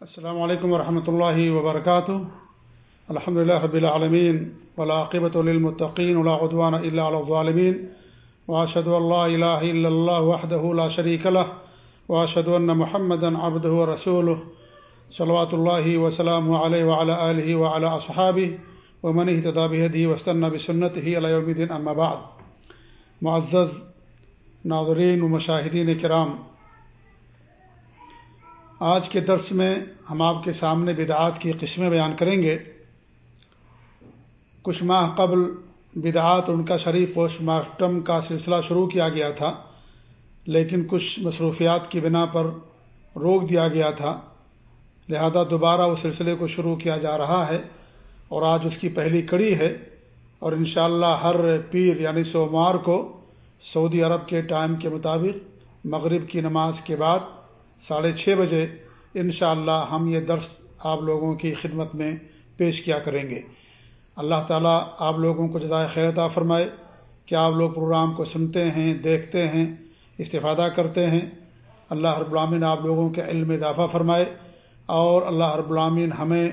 السلام علیکم ورحمۃ اللہ وبرکاتہ۔ الحمد لله رب العالمين والعاقبة للمتقين ولا عدوان إلا على الظالمين وأشهد أن لا إله إلا الله وحده لا شريك له وأشهد أن محمدا عبده ورسوله صلوات الله وسلامه عليه وعلى آله وعلى أصحابه ومن اهتدى بهديه واستنى بسنته إلى يوم الدين أما بعد۔ معزز ناظرین و مشاہدین کرام آج کے درس میں ہم آپ کے سامنے بدعات کی قسمیں بیان کریں گے۔ کچھ ماہ قبل بدعات ان کا شریف پوسٹ مارٹم کا سلسلہ شروع کیا گیا تھا، لیکن کچھ مصروفیات کی بنا پر روک دیا گیا تھا۔ لہذا دوبارہ اس سلسلے کو شروع کیا جا رہا ہے اور آج اس کی پہلی کڑی ہے۔ اور انشاءاللہ ہر پیر یعنی سوموار کو سعودی عرب کے ٹائم کے مطابق مغرب کی نماز کے بعد ساڑھے چھ بجے انشاءاللہ ہم یہ درس آپ لوگوں کی خدمت میں پیش کیا کریں گے۔ اللہ تعالیٰ آپ لوگوں کو جزائے خیر عطا فرمائے کہ آپ لوگ پروگرام کو سنتے ہیں، دیکھتے ہیں، استفادہ کرتے ہیں۔ اللہ رب العامن آپ لوگوں کے علم اضافہ فرمائے اور اللہ رب العامن ہمیں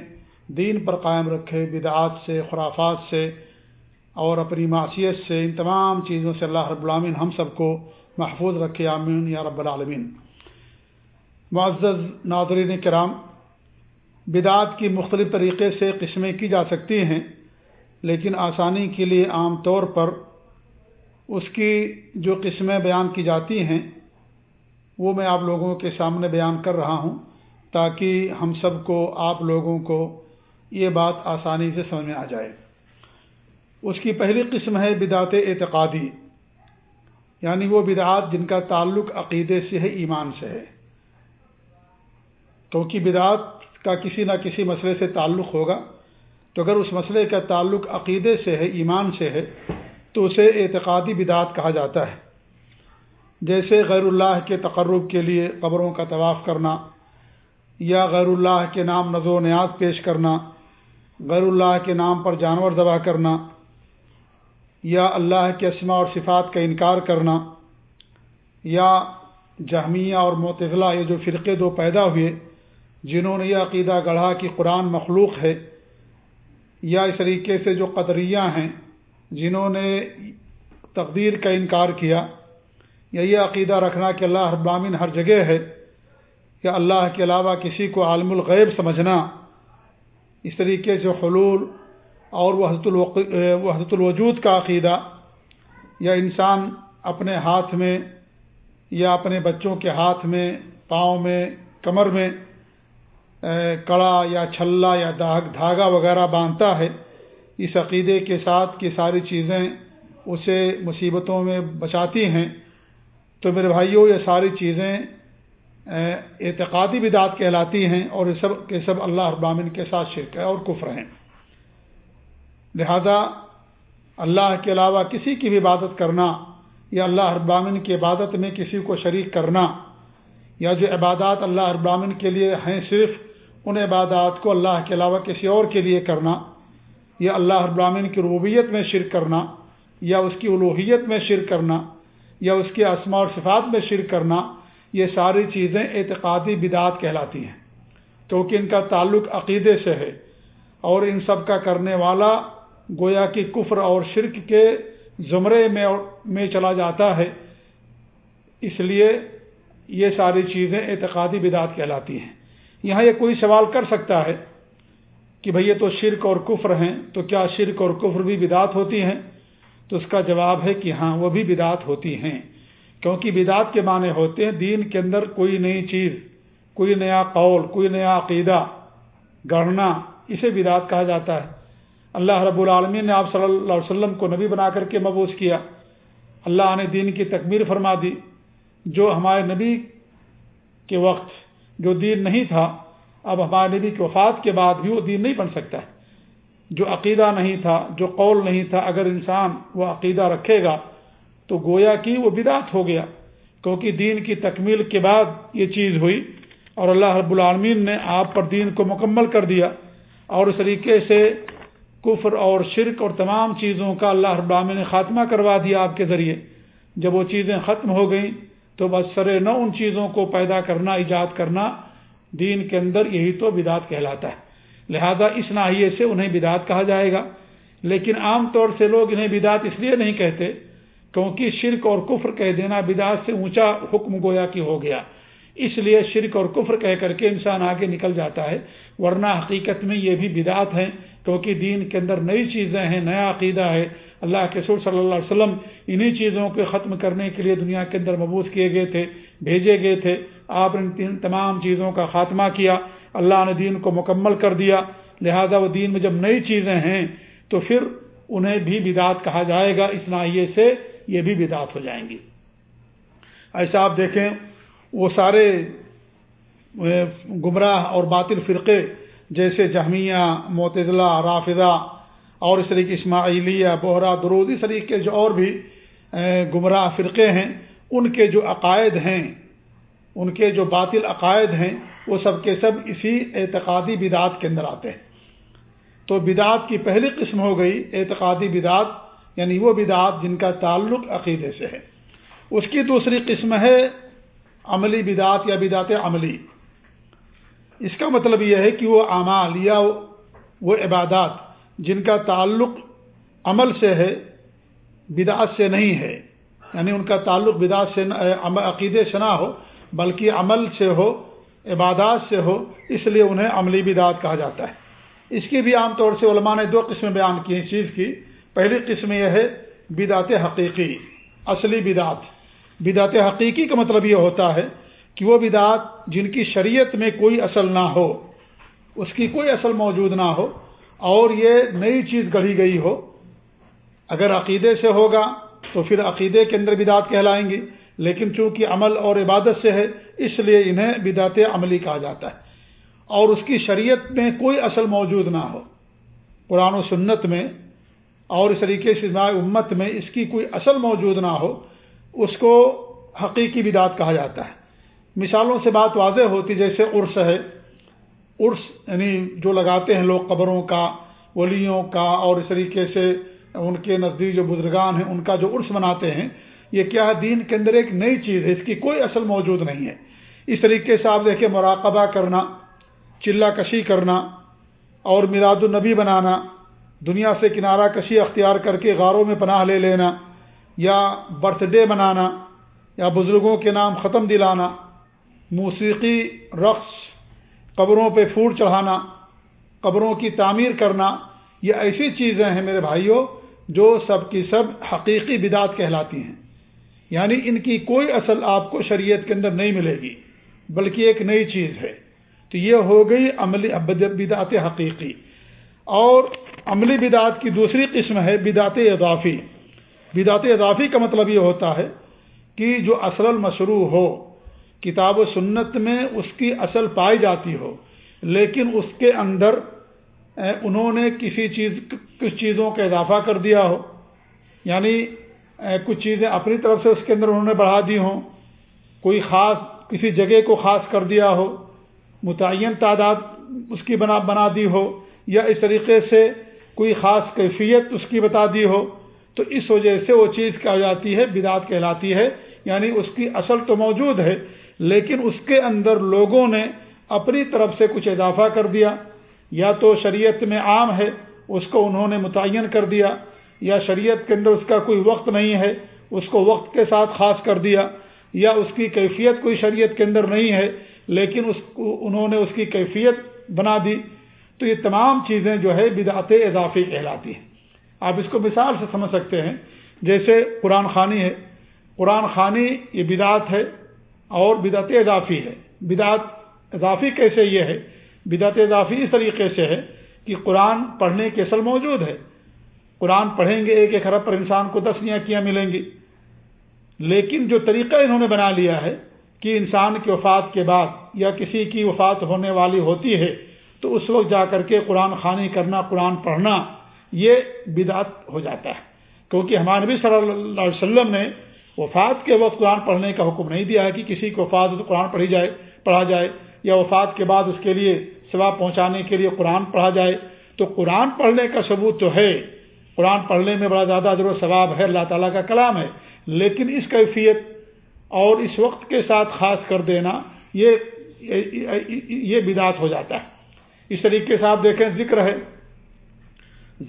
دین پر قائم رکھے، بدعات سے، خرافات سے اور اپنی معاشیت سے، ان تمام چیزوں سے اللہ رب العامن ہم سب کو محفوظ رکھے، آمین یا رب العالمین۔ معزز ناظرین کرام، بدعات کی مختلف طریقے سے قسمیں کی جا سکتی ہیں، لیکن آسانی کے لیے عام طور پر اس کی جو قسمیں بیان کی جاتی ہیں، وہ میں آپ لوگوں کے سامنے بیان کر رہا ہوں تاکہ ہم سب کو، آپ لوگوں کو یہ بات آسانی سے سمجھ میں آ جائے۔ اس کی پہلی قسم ہے بدعت اعتقادی یعنی وہ بدعات جن کا تعلق عقیدے سے ہے، ایمان سے ہے۔ کیونکہ بدعات کا کسی نہ کسی مسئلے سے تعلق ہوگا۔ تو اگر اس مسئلے کا تعلق عقیدے سے ہے، ایمان سے ہے، تو اسے اعتقادی بدعت کہا جاتا ہے۔ جیسے غیر اللہ کے تقرب کے لیے قبروں کا طواف کرنا، یا غیر اللہ کے نام نظر و نیاز پیش کرنا، غیر اللہ کے نام پر جانور ذبح کرنا، یا اللہ کے اسماء اور صفات کا انکار کرنا، یا جہمیہ اور معتضلاع یہ جو فرقے دو پیدا ہوئے جنہوں نے یہ عقیدہ گڑھا کہ قرآن مخلوق ہے یا اس طریقے سے جو قدریہ ہیں، جنہوں نے تقدیر کا انکار کیا، یا یہ عقیدہ رکھنا کہ اللہ ابامن ہر جگہ ہے، یا اللہ کے علاوہ کسی کو عالم الغیب سمجھنا، اس طریقے سے حلول اور وہ حضرت الوق وہ حضرت الوجود کا عقیدہ، یا انسان اپنے ہاتھ میں یا اپنے بچوں کے ہاتھ میں، پاؤں میں، کمر میں کڑا یا چھلا یا داغ دھاگا وغیرہ باندھتا ہے، اس عقیدے کے ساتھ کی ساری چیزیں اسے مصیبتوں میں بچاتی ہیں۔ تو میرے بھائیوں یہ ساری چیزیں اعتقادی بدعت کہلاتی ہیں اور یہ سب کے سب اللہ ابامن کے ساتھ شرک ہے اور کفر ہیں۔ لہذا اللہ کے علاوہ کسی کی بھی عبادت کرنا یا اللہ ابامن کی عبادت میں کسی کو شریک کرنا یا جو عبادات اللہ ابامن کے لیے ہیں صرف ان عبادات کو اللہ کے علاوہ کسی اور کے لیے کرنا، یا اللہ ابراہین کی ربوبیت میں شرک کرنا، یا اس کی الوحیت میں شرک کرنا، یا اس کے اسما اور صفات میں شرک کرنا، یہ ساری چیزیں اعتقادی بدعات کہلاتی ہیں۔ کیونکہ ان کا تعلق عقیدے سے ہے اور ان سب کا کرنے والا گویا کی کفر اور شرک کے زمرے میں میں چلا جاتا ہے، اس لیے یہ ساری چیزیں اعتقادی بدعات کہلاتی ہیں۔ یہاں یہ کوئی سوال کر سکتا ہے کہ بھئی یہ تو شرک اور کفر ہیں، تو کیا شرک اور کفر بھی بدعت ہوتی ہیں؟ تو اس کا جواب ہے کہ ہاں وہ بھی بدعت ہوتی ہیں۔ کیونکہ بدعت کے معنی ہوتے ہیں دین کے اندر کوئی نئی چیز، کوئی نیا قول، کوئی نیا عقیدہ، گڑھنا، اسے بدعت کہا جاتا ہے۔ اللہ رب العالمین نے آپ صلی اللہ علیہ وسلم کو نبی بنا کر کے مبوس کیا۔ اللہ نے دین کی تکمیر فرما دی۔ جو ہمارے نبی کے وقت جو دین نہیں تھا، اب ہمارے نبی کی وفات کے بعد بھی وہ دین نہیں بن سکتا ہے۔ جو عقیدہ نہیں تھا، جو قول نہیں تھا، اگر انسان وہ عقیدہ رکھے گا تو گویا کی وہ بدعت ہو گیا۔ کیونکہ دین کی تکمیل کے بعد یہ چیز ہوئی اور اللہ رب العالمین نے آپ پر دین کو مکمل کر دیا۔ اور اس طریقے سے کفر اور شرک اور تمام چیزوں کا اللہ رب العالمین نے خاتمہ کروا دیا آپ کے ذریعے۔ جب وہ چیزیں ختم ہو گئیں تو بس سر نہ ان چیزوں کو پیدا کرنا، ایجاد کرنا دین کے اندر یہی تو بدعت کہلاتا ہے۔ لہذا اس ناحیے سے انہیں بدعت کہا جائے گا۔ لیکن عام طور سے لوگ انہیں بدعت اس لیے نہیں کہتے کیونکہ شرک اور کفر کہہ دینا بدعت سے اونچا حکم گویا کی ہو گیا۔ اس لیے شرک اور کفر کہہ کر کے انسان آگے نکل جاتا ہے، ورنہ حقیقت میں یہ بھی بدعت ہیں۔ کیونکہ دین کے اندر نئی چیزیں ہیں، نیا عقیدہ ہے۔ اللہ کے سور صلی اللہ علیہ وسلم انہی چیزوں کو ختم کرنے کے لیے دنیا کے اندر مبوس کیے گئے تھے، بھیجے گئے تھے۔ آپ نے تمام چیزوں کا خاتمہ کیا، اللہ نے دین کو مکمل کر دیا۔ لہذا وہ دین میں جب نئی چیزیں ہیں تو پھر انہیں بھی بدعت کہا جائے گا، اس ناحیے سے یہ بھی بدعت ہو جائیں گی۔ ایسا آپ دیکھیں، وہ سارے گمراہ اور باطل فرقے جیسے جہمیہ معتضلہ رافضہ اور اس طریقے اسماعیلیہ بہرا درود، اس طریقے جو اور بھی گمراہ فرقے ہیں، ان کے جو عقائد ہیں، ان کے جو باطل عقائد ہیں، وہ سب کے سب اسی اعتقادی بدعت کے اندر آتے ہیں۔ تو بدعت کی پہلی قسم ہو گئی اعتقادی بدعت یعنی وہ بدعت جن کا تعلق عقیدے سے ہے۔ اس کی دوسری قسم ہے عملی بدعت یا بدعت عملی۔ اس کا مطلب یہ ہے کہ وہ اعمال یا وہ عبادات جن کا تعلق عمل سے ہے، بدعت سے نہیں ہے۔ یعنی ان کا تعلق بدعت سے عقیدے سے نہ ہو، بلکہ عمل سے ہو، عبادات سے ہو، اس لیے انہیں عملی بدعت کہا جاتا ہے۔ اس کی بھی عام طور سے علماء نے دو قسمیں بیان کی اس چیز کی پہلی قسم یہ ہے، بدعت حقیقی، اصلی بدعت۔ بدعت حقیقی کا مطلب یہ ہوتا ہے کہ وہ بدعت جن کی شریعت میں کوئی اصل نہ ہو، اس کی کوئی اصل موجود نہ ہو اور یہ نئی چیز گڑھی گئی ہو، اگر عقیدے سے ہوگا تو پھر عقیدے کے اندر بدعت کہلائیں گی لیکن چونکہ عمل اور عبادت سے ہے، اس لیے انہیں بدعت عملی کہا جاتا ہے۔ اور اس کی شریعت میں کوئی اصل موجود نہ ہو، قرآن و سنت میں اور اس طریقے سے امت میں اس کی کوئی اصل موجود نہ ہو، اس کو حقیقی بدعت کہا جاتا ہے۔ مثالوں سے بات واضح ہوتی، جیسے عرس ہے۔ عرس یعنی جو لگاتے ہیں لوگ قبروں کا، ولیوں کا اور اس طریقے سے ان کے نزدیک جو بزرگان ہیں، ان کا جو عرس مناتے ہیں، یہ کیا ہے؟ دین کے اندر ایک نئی چیز ہے، اس کی کوئی اصل موجود نہیں ہے۔ اس طریقے سے آپ دیکھیں، مراقبہ کرنا چلا کشی کرنا اور میراد النبی بنانا، دنیا سے کنارہ کشی اختیار کر کے غاروں میں پناہ لے لینا یا برتھ ڈے منانا یا بزرگوں کے نام ختم دلانا۔ موسیقی رقص، قبروں پہ پھوٹ چڑھانا، قبروں کی تعمیر کرنا، یہ ایسی چیزیں ہیں میرے بھائیوں جو سب کی سب حقیقی بدعت کہلاتی ہیں۔ یعنی ان کی کوئی اصل آپ کو شریعت کے اندر نہیں ملے گی، بلکہ ایک نئی چیز ہے۔ تو یہ ہو گئی عملی بدعت حقیقی۔ اور عملی بدعت کی دوسری قسم ہے بدعت اضافی۔ بدعت اضافی کا مطلب یہ ہوتا ہے کہ جو اصل المشروع ہو کتاب و سنت میں اس کی اصل پائی جاتی ہو، لیکن اس کے اندر انہوں نے کسی چیز، کچھ چیزوں کا اضافہ کر دیا ہو یعنی کچھ چیزیں اپنی طرف سے اس کے اندر انہوں نے بڑھا دی ہوں، کوئی خاص، کسی جگہ کو خاص کر دیا ہو، متعین تعداد اس کی بنا بنا دی ہو، یا اس طریقے سے کوئی خاص کیفیت اس کی بتا دی ہو، تو اس وجہ سے وہ چیز کہا جاتی ہے، بدعت کہلاتی ہے یعنی اس کی اصل تو موجود ہے لیکن اس کے اندر لوگوں نے اپنی طرف سے کچھ اضافہ کر دیا۔ یا تو شریعت میں عام ہے، اس کو انہوں نے متعین کر دیا، یا شریعت کے اندر اس کا کوئی وقت نہیں ہے، اس کو وقت کے ساتھ خاص کر دیا، یا اس کی کیفیت کوئی شریعت کے اندر نہیں ہے، لیکن اس کو انہوں نے اس کی کیفیت بنا دی۔ تو یہ تمام چیزیں جو ہے بدعت اضافی کہلاتی ہیں۔ آپ اس کو مثال سے سمجھ سکتے ہیں۔ جیسے قرآن خانی ہے۔ قرآن خانی یہ بدعت ہے۔ اور بدعت اضافی ہے۔ بدعت اضافی کیسے یہ ہے؟ بدعت اضافی اس طریقے سے ہے کہ قرآن پڑھنے کی اصل موجود ہے۔ قرآن پڑھیں گے، ایک ایک حرف پر انسان کو دس نیاں ملیں گی۔ لیکن جو طریقہ انہوں نے بنا لیا ہے کہ انسان کی وفات کے بعد یا کسی کی وفات ہونے والی ہوتی ہے، تو اس وقت جا کر کے قرآن خوانی کرنا، قرآن پڑھنا، یہ بدعت ہو جاتا ہے۔ کیونکہ ہمارے نبی صلی اللہ علیہ وسلم نے وفات کے وقت قرآن پڑھنے کا حکم نہیں دیا ہے کہ کسی کو وفات تو قرآن پڑھی جائے، پڑھا جائے، یا وفات کے بعد اس کے لیے ثواب پہنچانے کے لیے قرآن پڑھا جائے۔ تو قرآن پڑھنے کا ثبوت تو ہے۔ قرآن پڑھنے میں بڑا زیادہ ادر و ثواب ہے، اللہ تعالیٰ کا کلام ہے۔ لیکن اس کیفیت اور اس وقت کے ساتھ خاص کر دینا، یہ یہ بدعت ہو جاتا ہے۔ اس طریقے سے آپ دیکھیں، ذکر ہے۔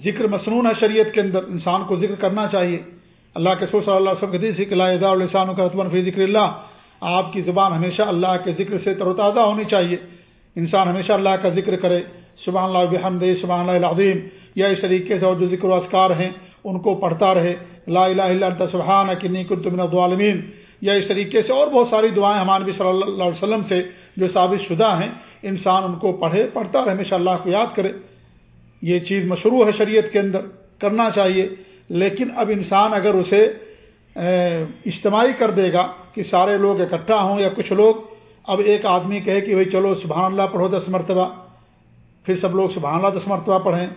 ذکر مصنون ہے شریعت کے اندر، انسان کو ذکر کرنا چاہیے۔ اللہ کے سور صلی اللہ علیہ وسلم کا رتبن فی ذکر اللہ۔ آپ کی زبان ہمیشہ اللہ کے ذکر سے تر و تازہ ہونی چاہیے۔ انسان ہمیشہ اللہ کا ذکر کرے۔ سبحان اللہ بحمد سبحان اللہ العظیم۔ یا اس طریقے سے اور جو ذکر و اذکار ہیں، ان کو پڑھتا رہے۔ لا الہ الا انت سبحان کنی کنت من الظالمین۔ یا اس طریقے سے اور بہت ساری دعائیں ہمارے نبی صلی اللہ علیہ وسلم سے جو ثابت شدہ ہیں، انسان ان کو پڑھے، پڑھتا رہے، ہمیشہ اللہ کو یاد کرے۔ یہ چیز مشروع ہے شریعت کے اندر، کرنا چاہیے۔ لیکن اب انسان اگر اسے اجتماعی کر دے گا کہ سارے لوگ اکٹھا ہوں یا کچھ لوگ، اب ایک آدمی کہے کہ بھائی چلو سبحان اللہ پڑھو دس مرتبہ، پھر سب لوگ سبحان اللہ دس مرتبہ پڑھیں،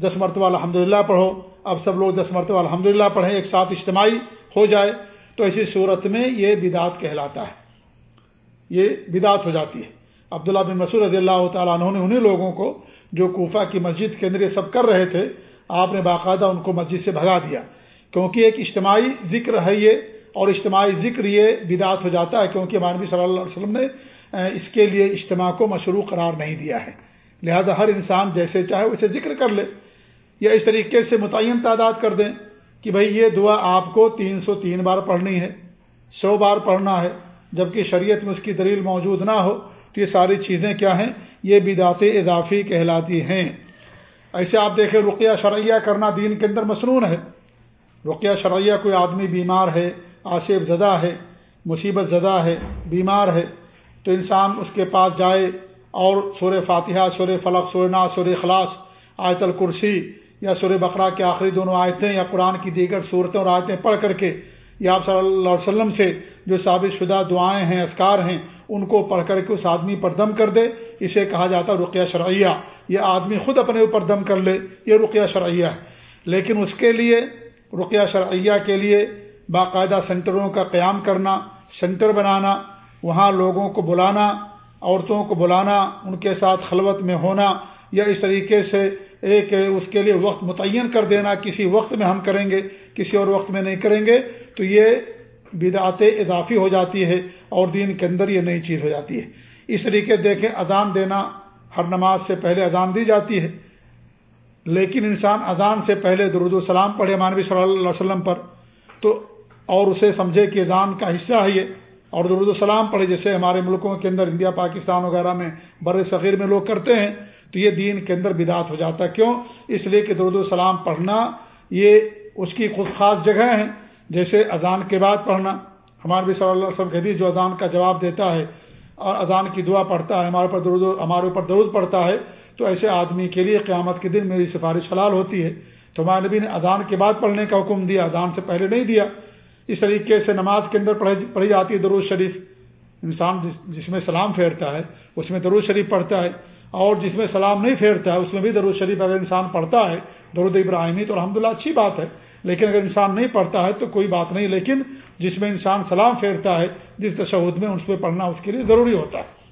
دس مرتبہ الحمد پڑھو، اب سب لوگ دس مرتبہ الحمد پڑھیں، ایک ساتھ اجتماعی ہو جائے، تو ایسی صورت میں یہ بدعت کہلاتا ہے۔ یہ بدعت ہو جاتی ہے۔ عبداللہ بن مسعود رضی اللہ تعالیٰ عنہ نے انہیں لوگوں کو جو کوفہ کی مسجد کے اندر یہ سب کر رہے تھے آپ نے باقاعدہ ان کو مسجد سے بھگا دیا۔ کیونکہ ایک اجتماعی ذکر ہے یہ، اور اجتماعی ذکر یہ بدعت ہو جاتا ہے کیونکہ مانوی صلی اللہ علیہ وسلم نے اس کے لیے اجتماع کو مشروع قرار نہیں دیا ہے۔ لہذا ہر انسان جیسے چاہے اسے ذکر کر لے۔ یا اس طریقے سے متعین تعداد کر دیں کہ بھائی یہ دعا آپ کو تین سو تین بار پڑھنی ہے، سو بار پڑھنا ہے، جبکہ شریعت میں اس کی دلیل موجود نہ ہو۔ تو یہ ساری چیزیں کیا ہیں؟ یہ بدعت اضافی کہلاتی ہیں۔ ایسے آپ دیکھیں رقیہ شرعیہ کرنا دین کے اندر مصنون ہے۔ رقیہ شرعیہ کوئی آدمی بیمار ہے آصف زدہ ہے، مصیبت زدہ ہے، بیمار ہے، تو انسان اس کے پاس جائے اور سور فاتحہ سور فلق سور نا سور اخلاص، آیت الکرسی یا سور بقرہ کے آخری دونوں آیتیں یا قرآن کی دیگر صورتیں اور آیتیں پڑھ کر کے یا آپ صلی اللہ علیہ وسلم سے جو ثابت شدہ دعائیں ہیں اسکار ہیں، ان کو پڑھ کر کے اس آدمی پر دم کر دے۔ اسے کہا جاتا ہے رقیہ شرعیہ۔ یہ آدمی خود اپنے اوپر دم کر لے، یہ رقیہ شرعیہ ہے۔ لیکن اس کے لیے، رقیہ شرعیہ کے لیے باقاعدہ سینٹروں کا قیام کرنا، سینٹر بنانا، وہاں لوگوں کو بلانا، عورتوں کو بلانا، ان کے ساتھ خلوت میں ہونا، یا اس طریقے سے ایک اس کے لیے وقت متعین کر دینا، کسی وقت میں ہم کریں گے، کسی اور وقت میں نہیں کریں گے، تو یہ بدعت اضافی ہو جاتی ہے اور دین کے اندر یہ نئی چیز ہو جاتی ہے۔ اس طریقے دیکھیں، اذان دینا ہر نماز سے پہلے اذان دی جاتی ہے۔ لیکن انسان اذان سے پہلے درود السلام پڑھے مانوی صلی اللہ علیہ وسلم پر، تو اور اسے سمجھے کہ اذان کا حصہ ہے یہ۔ اور درود السلام پڑھے، جیسے ہمارے ملکوں کے اندر انڈیا، پاکستان وغیرہ میں بر صغیر میں لوگ کرتے ہیں، تو یہ دین کے اندر بدعت ہو جاتا ہے۔ کیوں؟ اس لیے کہ درود السلام پڑھنا یہ اس کی خود خاص جگہ ہیں جیسے اذان کے بعد پڑھنا۔ ہمارے بھی صلی اللہ علیہ وسلم حدیث جو اذان کا جواب دیتا ہے اور اذان کی دعا پڑھتا ہے، ہمارے اوپر درود ہمارے اوپر درود پڑھتا ہے، تو ایسے آدمی کے لیے قیامت کے دن میری سفارش حلال ہوتی ہے۔ تو ہمارے نبی نے اذان کے بعد پڑھنے کا حکم دیا، اذان سے پہلے نہیں دیا۔ اس طریقے سے نماز کے اندر پڑھی جاتی ہے درود شریف۔ انسان جس میں سلام پھیرتا ہے، اس میں درود شریف پڑھتا ہے۔ اور جس میں سلام نہیں پھیرتا ہے اس میں بھی درود شریف اگر انسان پڑھتا ہے، درود ابراہیمی تو الحمد اچھی بات ہے۔ لیکن اگر انسان نہیں پڑھتا ہے تو کوئی بات نہیں، لیکن جس میں انسان سلام پھیرتا ہے، جس تشہد میں اس پہ پڑھنا اس کے لیے ضروری ہوتا ہے۔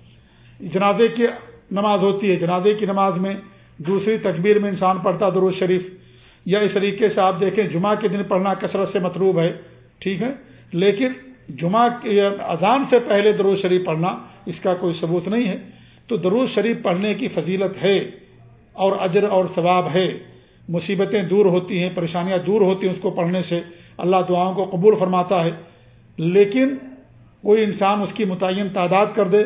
جنازے کی نماز ہوتی ہے، جنازے کی نماز میں دوسری تکبیر میں انسان پڑھتا درود شریف۔ یا اس طریقے سے آپ دیکھیں، جمعہ کے دن پڑھنا کثرت سے مطلوب ہے، ٹھیک ہے؟ لیکن جمعہ اذان سے پہلے درود شریف پڑھنا اس کا کوئی ثبوت نہیں ہے۔ تو درود شریف پڑھنے کی فضیلت ہے اور اجر اور ثواب ہے۔ مصیبتیں دور ہوتی ہیں، پریشانیاں دور ہوتی ہیں اس کو پڑھنے سے۔ اللہ دعاؤں کو قبول فرماتا ہے۔ لیکن کوئی انسان اس کی متعین تعداد کر دے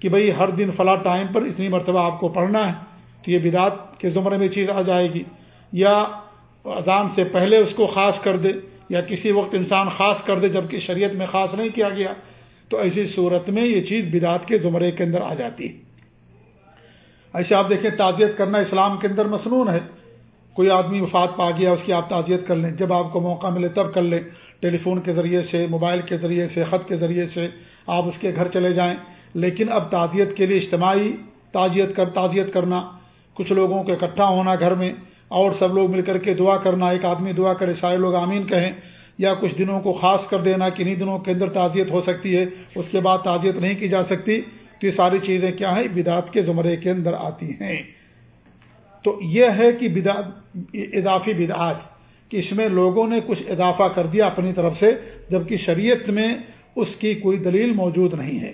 کہ بھئی ہر دن فلاں ٹائم پر اتنی مرتبہ آپ کو پڑھنا ہے تو یہ بدعت کے زمرے میں چیز آ جائے گی۔ یا اذان سے پہلے اس کو خاص کر دے، یا کسی وقت انسان خاص کر دے جبکہ شریعت میں خاص نہیں کیا گیا۔ تو ایسی صورت میں یہ چیز بدعت کے زمرے کے اندر آ جاتی ہے۔ ایسے آپ دیکھیں، تعزیت کرنا اسلام کے اندر مصنون ہے۔ کوئی آدمی وفات پا گیا، اس کی آپ تعزیت کر لیں۔ جب آپ کو موقع ملے تب کر لیں۔ ٹیلی فون کے ذریعے سے، موبائل کے ذریعے سے، خط کے ذریعے سے آپ اس کے گھر چلے جائیں۔ لیکن اب تعزیت کے لیے اجتماعی تعزیت کر، تعزیت کرنا، کچھ لوگوں کو اکٹھا ہونا گھر میں، اور سب لوگ مل کر کے دعا کرنا، ایک آدمی دعا کرے، سارے لوگ آمین کہیں، یا کچھ دنوں کو خاص کر دینا کہ انہیں دنوں کے اندر تعزیت ہو سکتی ہے، اس کے بعد تعزیت نہیں کی جا سکتی۔ تو یہ ساری چیزیں کیا ہیں؟ بدعت کے زمرے کے اندر آتی ہیں۔ تو یہ ہے کہ اضافی بدعات، کہ اس میں لوگوں نے کچھ اضافہ کر دیا اپنی طرف سے، جبکہ شریعت میں اس کی کوئی دلیل موجود نہیں ہے۔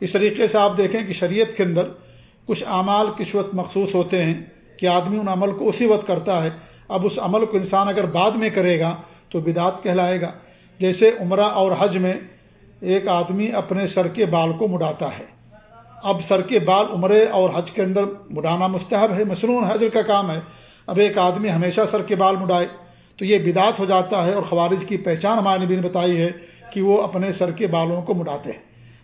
اس طریقے سے آپ دیکھیں کہ شریعت کے اندر کچھ اعمال کس وقت مخصوص ہوتے ہیں کہ آدمی ان عمل کو اسی وقت کرتا ہے۔ اب اس عمل کو انسان اگر بعد میں کرے گا تو بدعت کہلائے گا۔ جیسے عمرہ اور حج میں ایک آدمی اپنے سر کے بال کو مڑاتا ہے۔ اب سر کے بال عمرے اور حج کے اندر مڑانا مستحب ہے، مصنون حج کا کام ہے۔ اب ایک آدمی ہمیشہ سر کے بال مڑائے تو یہ بدعت ہو جاتا ہے اور خوارج کی پہچان ہمارے نبی نے بتائی ہے کہ وہ اپنے سر کے بالوں کو مڑاتے ہیں۔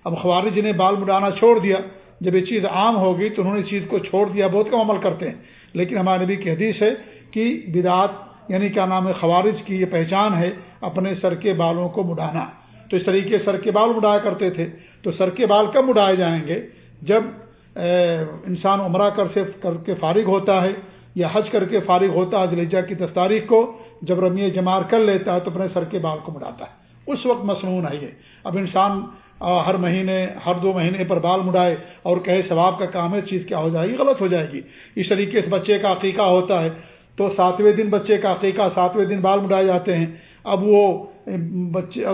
اب خوارج نے بال مڑانا چھوڑ دیا۔ جب یہ چیز عام ہوگی تو انہوں نے اس چیز کو چھوڑ دیا، بہت کم عمل کرتے ہیں۔ لیکن ہمارے نبی کی حدیث ہے کہ بدعت یعنی کیا نام ہے، خوارج کی یہ پہچان ہے اپنے سر کے بالوں کو مڑانا تو اس طریقے سر کے بال مڑایا کرتے تھے۔ تو سر کے بال کب مڑائے جائیں گے؟ جب انسان عمرہ کر سے، کر کے فارغ ہوتا ہے یا حج کر کے فارغ ہوتا ہے جلیجہ کی دس تاریخ کو جب رمی جمار کر لیتا ہے تو اپنے سر کے بال کو مڑاتا ہے۔ اس وقت مصنون ہے یہ۔ اب انسان ہر مہینے، ہر دو مہینے پر بال مڑائے اور کہے ثواب کا کام ہے، چیز کیا ہو جائے گی؟ غلط ہو جائے گی۔ اس طریقے سے بچے کا عقیقہ ہوتا ہے۔ تو ساتویں دن بچے کا عقیقہ، ساتویں دن بال مڑائے جاتے ہیں۔ اب وہ بچے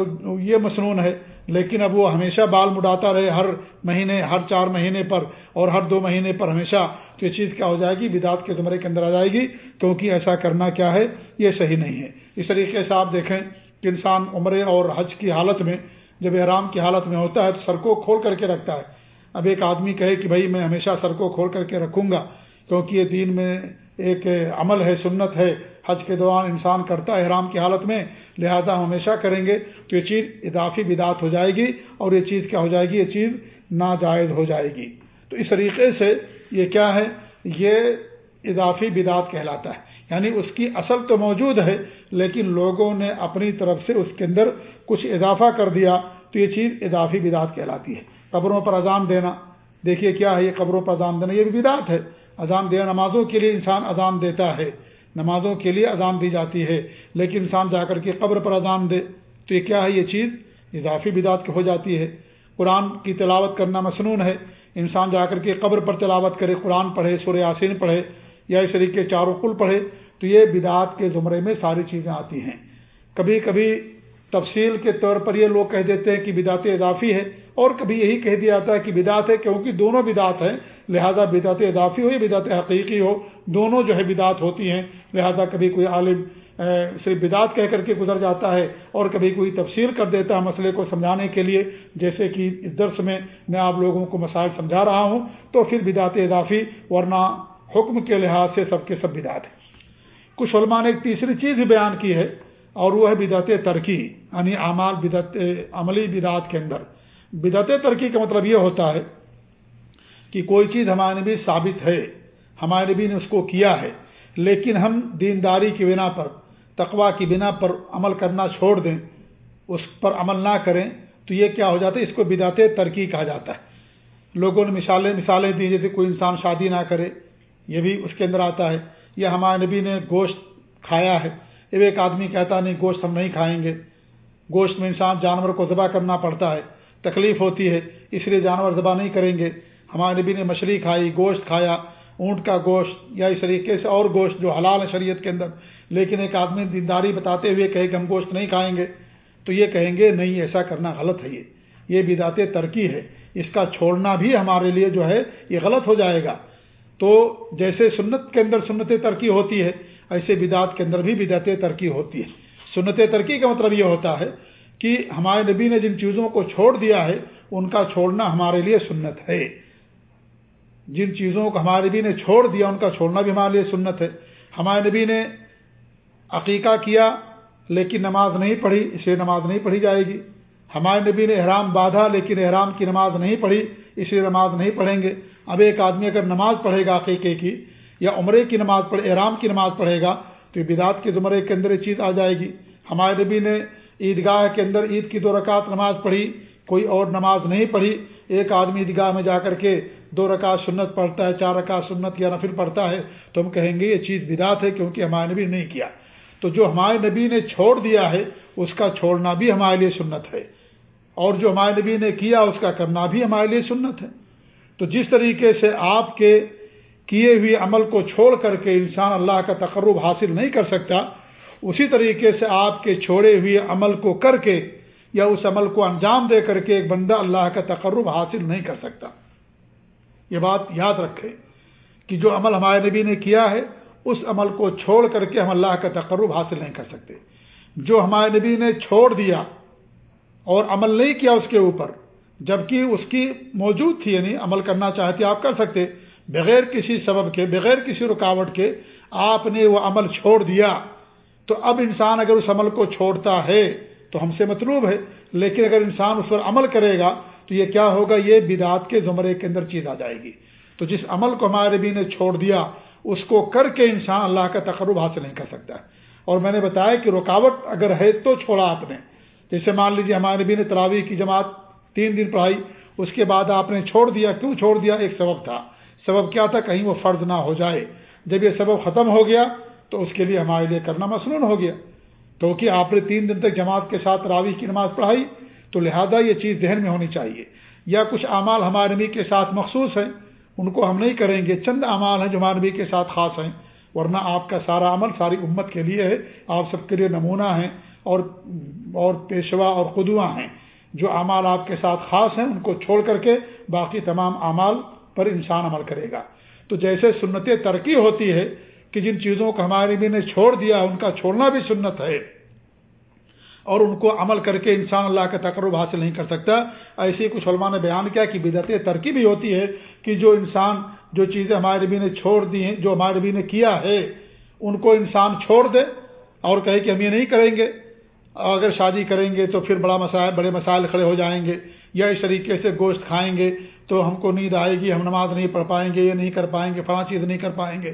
یہ مصنون ہے۔ لیکن اب وہ ہمیشہ بال مڈاتا رہے ہر مہینے، ہر چار مہینے پر اور ہر دو مہینے پر ہمیشہ تو یہ چیز کیا ہو جائے گی؟ بدعت کے زمرے کے اندر آ جائے گی۔ کیونکہ ایسا کرنا کیا ہے؟ یہ صحیح نہیں ہے۔ اس طریقے سے آپ دیکھیں کہ انسان عمرے اور حج کی حالت میں جب احرام کی حالت میں ہوتا ہے تو سر کو کھول کر کے رکھتا ہے۔ اب ایک آدمی کہے کہ بھائی میں ہمیشہ سر کو کھول کر کے رکھوں گا، کیونکہ یہ دین میں ایک عمل ہے، سنت ہے۔ حج کے دوران انسان کرتا ہے، احرام کی حالت میں، لہذا ہمیشہ کریں گے تو یہ چیز اضافی بدعت ہو جائے گی اور یہ چیز کیا ہو جائے گی؟ یہ چیز ناجائز ہو جائے گی۔ تو اس طریقے سے یہ کیا ہے؟ یہ اضافی بدعت کہلاتا ہے۔ یعنی اس کی اصل تو موجود ہے، لیکن لوگوں نے اپنی طرف سے اس کے اندر کچھ اضافہ کر دیا تو یہ چیز اضافی بدعت کہلاتی ہے۔ قبروں پر اذان دینا، دیکھیے کیا ہے یہ قبروں پر اذان دینا، یہ بھی بدعت ہے۔ اذان دینا نمازوں کے لیے انسان اذان دیتا ہے۔ نمازوں کے لیے اذان دی جاتی ہے۔ لیکن انسان جا کر کے قبر پر اذان دے تو یہ کیا ہے؟ یہ چیز اضافی بدعت ہو جاتی ہے۔ قرآن کی تلاوت کرنا مصنون ہے۔ انسان جا کر کے قبر پر تلاوت کرے، قرآن پڑھے، سورہ یاسین پڑھے یا اس طریقے چاروں کل پڑھے تو یہ بدعت کے زمرے میں ساری چیزیں آتی ہیں۔ کبھی کبھی تفصیل کے طور پر یہ لوگ کہہ دیتے ہیں کہ بدعت اضافی ہے اور کبھی یہی کہہ دیا جاتا ہے کہ بدعت ہے کیونکہ دونوں بدعت ہیں۔ لہذا بدعت اضافی ہو یا بدعت حقیقی ہو، دونوں جو ہے بدعت ہوتی ہیں۔ لہذا کبھی کوئی عالم صرف بدعت کہہ کر کے گزر جاتا ہے اور کبھی کوئی تفسیر کر دیتا ہے مسئلے کو سمجھانے کے لیے، جیسے کہ اس درس میں میں آپ لوگوں کو مسائل سمجھا رہا ہوں، تو پھر بدعت اضافی، ورنہ حکم کے لحاظ سے سب کے سب بدعت ہے کچھ علماء نے ایک تیسری چیز بھی بیان کی ہے، اور وہ ہے بدعت ترکی یعنی اعمال بدعت، عملی بدعت کے اندر۔ بدعت ترکی کا مطلب یہ ہوتا ہے کہ کوئی چیز ہمارے نبی ثابت ہے، ہمارے نبی نے اس کو کیا ہے، لیکن ہم دینداری کی بنا پر تقوا کی بنا پر عمل کرنا چھوڑ دیں، اس پر عمل نہ کریں، تو یہ کیا ہو جاتا ہے؟ اس کو بدعت ترکی کہا جاتا ہے۔ لوگوں نے مثالیں مثالیں دی، جیسے کوئی انسان شادی نہ کرے، یہ بھی اس کے اندر آتا ہے۔ یا ہمارے نبی نے گوشت کھایا ہے، اب ایک آدمی کہتا نہیں، گوشت ہم نہیں کھائیں گے۔ گوشت میں انسان جانور کو ذبح کرنا پڑتا ہے، تکلیف ہوتی ہے، اس لیے جانور ذبح نہیں کریں گے۔ ہمارے نبی نے مچھلی کھائی، گوشت کھایا، اونٹ کا گوشت یا اس طریقے سے اور گوشت جو حلال ہے شریعت کے اندر۔ لیکن ایک آدمی دینداری بتاتے ہوئے کہے کہ ہم گوشت نہیں کھائیں گے، تو یہ کہیں گے، نہیں، ایسا کرنا غلط ہے یہ۔ یہ بدعت ترکی ہے۔ اس کا چھوڑنا بھی ہمارے لیے جو ہے، یہ غلط ہو جائے گا۔ تو جیسے سنت کے اندر سنت ترقی ہوتی ہے، ایسے بدعت کے اندر بھی بدعت ترقی ہوتی ہے۔ سنت ترقی کا مطلب یہ ہوتا ہے کہ ہمارے نبی نے جن چیزوں کو چھوڑ دیا ہے، ان کا چھوڑنا ہمارے لیے سنت ہے۔ جن چیزوں کو ہمارے نبی نے چھوڑ دیا، ان کا چھوڑنا بھی ہمارے لیے سنت ہے۔ ہمارے نبی نے عقیقہ کیا، لیکن نماز نہیں پڑھی اسے نماز نہیں پڑھی جائے گی۔ ہمارے نبی نے احرام باندھا، لیکن احرام کی نماز نہیں پڑھی، اس لیے نماز نہیں پڑھیں گے۔ اب ایک آدمی اگر نماز پڑھے گا عقیقے کی، یا عمرے کی نماز پڑھے احرام کی نماز پڑھے گا، تو بدعت کے زمرے کے اندر یہ چیز آ جائے گی۔ ہمارے نبی نے عیدگاہ کے اندر عید کی دو رکعت نماز پڑھی، کوئی اور نماز نہیں پڑھی۔ ایک آدمی عیدگاہ میں جا کر کے دو رکعت سنت پڑھتا ہے، چار رکعت سنت یا نفل پڑھتا ہے، تو ہم کہیں گے یہ چیز بدعت ہے کیونکہ ہمارے نبی نہیں کیا۔ تو جو ہمارے نبی نے چھوڑ دیا ہے، اس کا چھوڑنا بھی ہمارے لیے سنت ہے۔ اور جو ہمارے نبی نے کیا، اس کا کرنا بھی ہمارے لیے سنت ہے۔ تو جس طریقے سے آپ کے کیے ہوئے عمل کو چھوڑ کر کے انسان اللہ کا تقرب حاصل نہیں کر سکتا، اسی طریقے سے آپ کے چھوڑے ہوئے عمل کو کر کے یا اس عمل کو انجام دے کر کے ایک بندہ اللہ کا تقرب حاصل نہیں کر سکتا۔ یہ بات یاد رکھے کہ جو عمل ہمارے نبی نے کیا ہے، اس عمل کو چھوڑ کر کے ہم اللہ کا تقرب حاصل نہیں کر سکتے۔ جو ہمارے نبی نے چھوڑ دیا اور عمل نہیں کیا اس کے اوپر، جبکہ اس کی موجود تھی یعنی عمل کرنا چاہتے آپ کر سکتے، بغیر کسی سبب کے، بغیر کسی رکاوٹ کے آپ نے وہ عمل چھوڑ دیا۔ تو اب انسان اگر اس عمل کو چھوڑتا ہے تو ہم سے مطلوب ہے، لیکن اگر انسان اس پر عمل کرے گا تو یہ کیا ہوگا؟ یہ بدعت کے زمرے کے اندر چیز آ جائے گی۔ تو جس عمل کو ہمارے نبی نے چھوڑ دیا، اس کو کر کے انسان اللہ کا تقرب حاصل نہیں کر سکتا۔ اور میں نے بتایا کہ رکاوٹ اگر ہے تو چھوڑا آپ نے۔ جیسے مان لیجیے ہمارے نبی نے تراویح کی جماعت تین دن پڑھائی، اس کے بعد آپ نے چھوڑ دیا۔ کیوں چھوڑ دیا؟ ایک سبب تھا۔ سبب کیا تھا؟ کہیں وہ فرض نہ ہو جائے۔ جب یہ سبب ختم ہو گیا تو اس کے لیے ہمارے لیے کرنا مصنون ہو گیا۔ کیونکہ آپ نے تین دن تک جماعت کے ساتھ راوی کی نماز پڑھائی تو لہذا یہ چیز ذہن میں ہونی چاہیے۔ یا کچھ اعمال ہمارے نبی کے ساتھ مخصوص ہیں، ان کو ہم نہیں کریں گے۔ چند اعمال ہیں جو ہمارے نبی کے ساتھ خاص ہیں، ورنہ آپ کا سارا عمل ساری امت کے لیے ہے۔ آپ سب کے لیے نمونہ ہیں اور اور پیشوا اور خدواں ہیں۔ جو اعمال آپ کے ساتھ خاص ہیں، ان کو چھوڑ کر کے باقی تمام اعمال پر انسان عمل کرے گا۔ تو جیسے سنت ترقی ہوتی ہے کہ جن چیزوں کو ہمارے نبی نے چھوڑ دیا، ان کا چھوڑنا بھی سنت ہے۔ اور ان کو عمل کر کے انسان اللہ کا تقرب حاصل نہیں کر سکتا۔ ایسے کچھ علماء نے بیان کیا کہ بدعت ترقی بھی ہوتی ہے کہ جو انسان جو چیزیں ہمارے نبی نے چھوڑ دی ہیں، جو ہمارے نبی نے کیا ہے، ان کو انسان چھوڑ دے اور کہے کہ ہم یہ نہیں کریں گے۔ اگر شادی کریں گے تو پھر بڑا مسائل، بڑے مسائل کھڑے ہو جائیں گے یا اس طریقے سے گوشت کھائیں گے تو ہم کو نیند آئے گی، ہم نماز نہیں پڑھ پائیں گے، یہ نہیں کر پائیں گے، فلاں چیز نہیں کر پائیں گے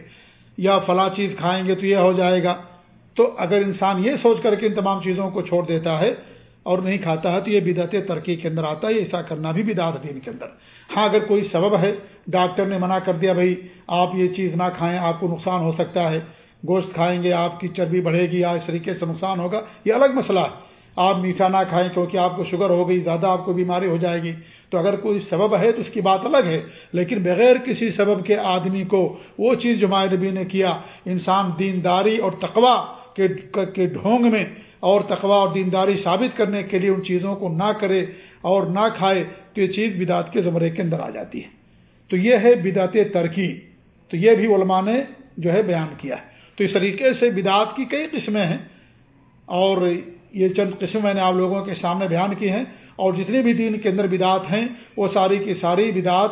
یا فلاں چیز کھائیں گے تو یہ ہو جائے گا۔ تو اگر انسان یہ سوچ کر کے ان تمام چیزوں کو چھوڑ دیتا ہے اور نہیں کھاتا ہے تو یہ بدعت ترقی کے اندر آتا ہے ایسا کرنا بھی بدعت دین کے اندر۔ ہاں اگر کوئی سبب ہے، ڈاکٹر نے منع کر دیا، بھائی آپ یہ چیز نہ کھائیں، آپ کو نقصان ہو سکتا ہے، گوشت کھائیں گے، آپ کی چربی بڑھے گی یا اس طریقے سے نقصان ہوگا، یہ الگ مسئلہ ہے۔ آپ میٹھا نہ کھائیں کیونکہ آپ کو شوگر ہو گئی، زیادہ آپ کو بیماری ہو جائے گی۔ تو اگر کوئی سبب ہے تو اس کی بات الگ ہے، لیکن بغیر کسی سبب کے آدمی کو وہ چیز جو نبی نے کیا، انسان دینداری اور تقوا کے ڈھونگ میں اور تقوا اور دینداری ثابت کرنے کے لیے ان چیزوں کو نہ کرے اور نہ کھائے تو یہ چیز بدعت کے زمرے کے اندر آ جاتی ہے۔ تو یہ ہے بدعت ترقی تو یہ بھی علماء نے جو ہے بیان کیا ہے۔ تو اس طریقے سے بدعت کی کئی قسمیں ہیں اور یہ چند قسم میں نے آپ لوگوں کے سامنے بیان کی ہیں اور جتنی بھی دین کے اندر بدعت ہیں، وہ ساری کی ساری بدعت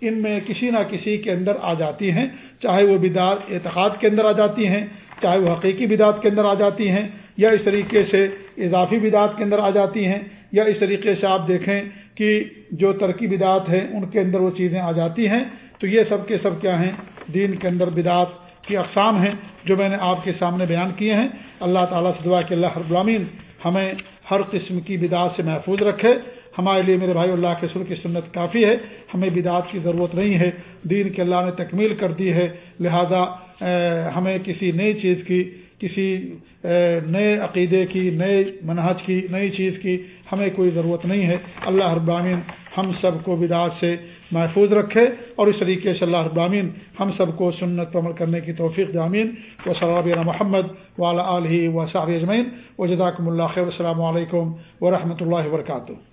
ان میں کسی نہ کسی کے اندر آ جاتی ہیں، چاہے وہ بدعت اعتقاد کے اندر آ جاتی ہیں چاہے وہ حقیقی بدعت کے اندر آ جاتی ہیں یا اس طریقے سے اضافی بدعت کے اندر آ جاتی ہیں یا اس طریقے سے آپ دیکھیں کہ جو ترقی بدعت ہیں ان کے اندر وہ چیزیں آ جاتی ہیں، تو یہ سب کے سب کیا ہیں؟ دین کے اندر بدعت کی اقسام ہیں جو میں نے آپ کے سامنے بیان کیے ہیں۔ اللہ تعالیٰ سے دعا کہ اللہ ہر غلامین ہمیں ہر قسم کی بدعت سے محفوظ رکھے۔ ہمارے لیے میرے بھائی اللہ کے سر کی سنت کافی ہے۔ ہمیں بدعت کی ضرورت نہیں ہے۔ دین کے اللہ نے تکمیل کر دی ہے۔ لہذا ہمیں کسی نئی چیز کی، کسی نئے عقیدے کی، نئے منہج کی، نئی چیز کی ہمیں کوئی ضرورت نہیں ہے۔ اللہ ابامین ہم سب کو بدعت سے محفوظ رکھے اور اس طریقے سے اللہ ابامین ہم سب کو سنت عمل کرنے کی توفیق جامین و صلاب محمد والا علیہ و صاحب اجمین و جداکم اللہ خیر۔ السلام علیکم ورحمۃ اللہ وبرکاتہ۔